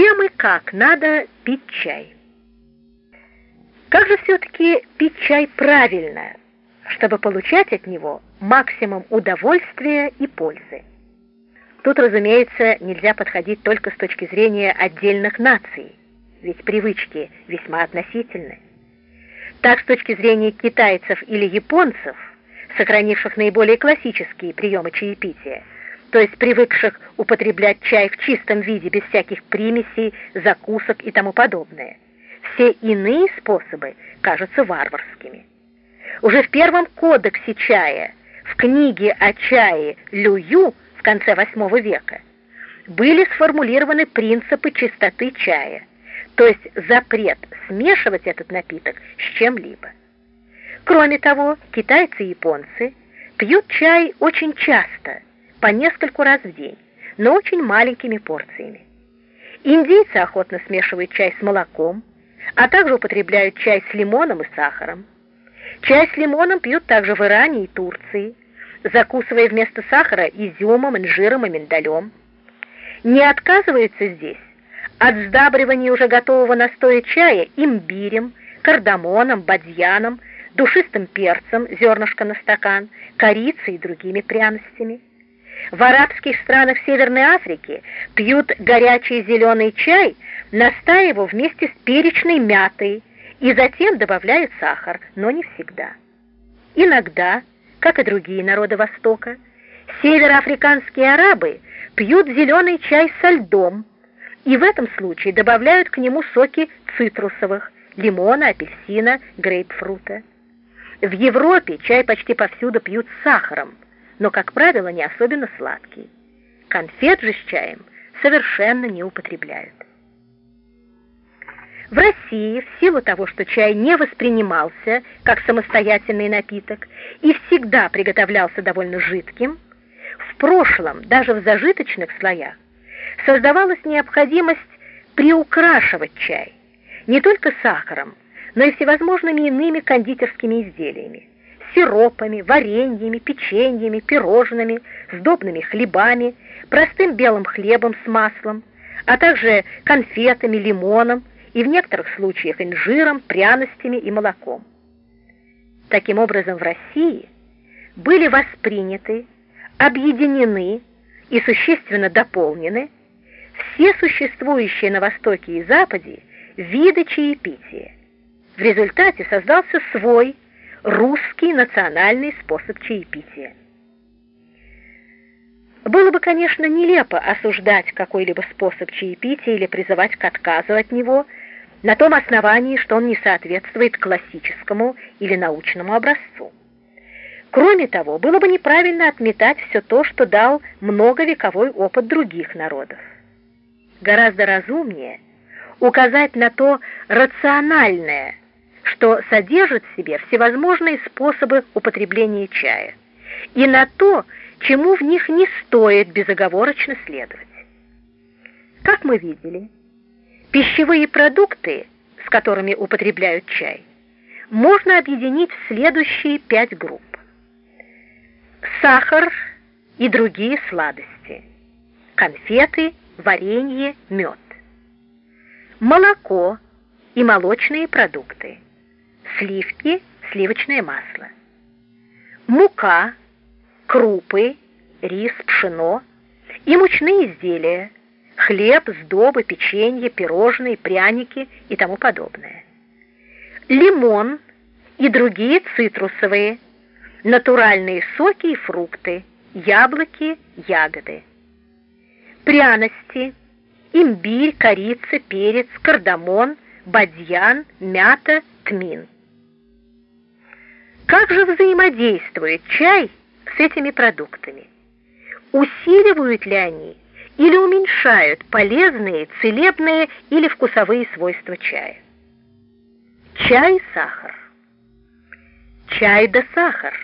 Чем и как надо пить чай? Как же все-таки пить чай правильно, чтобы получать от него максимум удовольствия и пользы? Тут, разумеется, нельзя подходить только с точки зрения отдельных наций, ведь привычки весьма относительны. Так, с точки зрения китайцев или японцев, сохранивших наиболее классические приемы чаепития, то есть привыкших употреблять чай в чистом виде, без всяких примесей, закусок и тому подобное, все иные способы кажутся варварскими. Уже в первом кодексе чая, в книге о чае Люю в конце VIII века, были сформулированы принципы чистоты чая, то есть запрет смешивать этот напиток с чем-либо. Кроме того, китайцы и японцы пьют чай очень часто, по нескольку раз в день, но очень маленькими порциями. Индийцы охотно смешивают чай с молоком, а также употребляют чай с лимоном и сахаром. Чай с лимоном пьют также в Иране и Турции, закусывая вместо сахара изюмом, инжиром и миндалем. Не отказываются здесь от сдабривания уже готового настоя чая имбирем, кардамоном, бадьяном, душистым перцем, зернышко на стакан, корицей и другими пряностями. В арабских странах Северной Африки пьют горячий зеленый чай, настаивая его вместе с перечной мятой и затем добавляют сахар, но не всегда. Иногда, как и другие народы Востока, североафриканские арабы пьют зеленый чай со льдом, и в этом случае добавляют к нему соки цитрусовых, лимона, апельсина, грейпфрута. В Европе чай почти повсюду пьют с сахаром, но, как правило, не особенно сладкий. Конфет же с чаем совершенно не употребляют. В России, в силу того, что чай не воспринимался как самостоятельный напиток и всегда приготовлялся довольно жидким, в прошлом, даже в зажиточных слоях, создавалась необходимость приукрашивать чай не только сахаром, но и всевозможными иными кондитерскими изделиями, сиропами, вареньями, печеньями, пирожными, сдобными хлебами, простым белым хлебом с маслом, а также конфетами, лимоном и в некоторых случаях инжиром, пряностями и молоком. Таким образом, в России были восприняты, объединены и существенно дополнены все существующие на Востоке и Западе виды чаепития. В результате создался свой русский национальный способ чаепития. Было бы, конечно, нелепо осуждать какой-либо способ чаепития или призывать к отказу от него на том основании, что он не соответствует классическому или научному образцу. Кроме того, было бы неправильно отметать все то, что дал многовековой опыт других народов гораздо разумнее указать на то рациональное, что содержит в себе всевозможные способы употребления чая, и на то, чему в них не стоит безоговорочно следовать. Как мы видели, пищевые продукты, с которыми употребляют чай, можно объединить в следующие пять групп. Сахар и другие сладости, конфеты варенье, мед. Молоко и молочные продукты. Сливки, сливочное масло. Мука, крупы, рис, пшено и мучные изделия, хлеб, сдобы, печенье, пирожные, пряники и тому подобное. Лимон и другие цитрусовые, натуральные соки и фрукты, яблоки, ягоды пряности, имбирь, корица, перец, кардамон, бадьян, мята, тмин. Как же взаимодействует чай с этими продуктами? Усиливают ли они или уменьшают полезные, целебные или вкусовые свойства чая? Чай и сахар. Чай да сахар.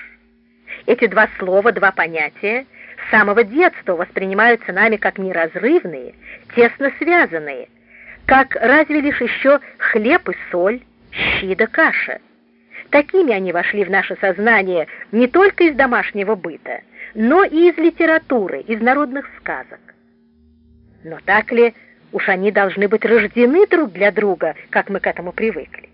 Эти два слова, два понятия с самого детства воспринимаются нами как неразрывные, тесно связанные, как разве лишь еще хлеб и соль, щи да каша. Такими они вошли в наше сознание не только из домашнего быта, но и из литературы, из народных сказок. Но так ли Уж они должны быть рождены друг для друга, как мы к этому привыкли.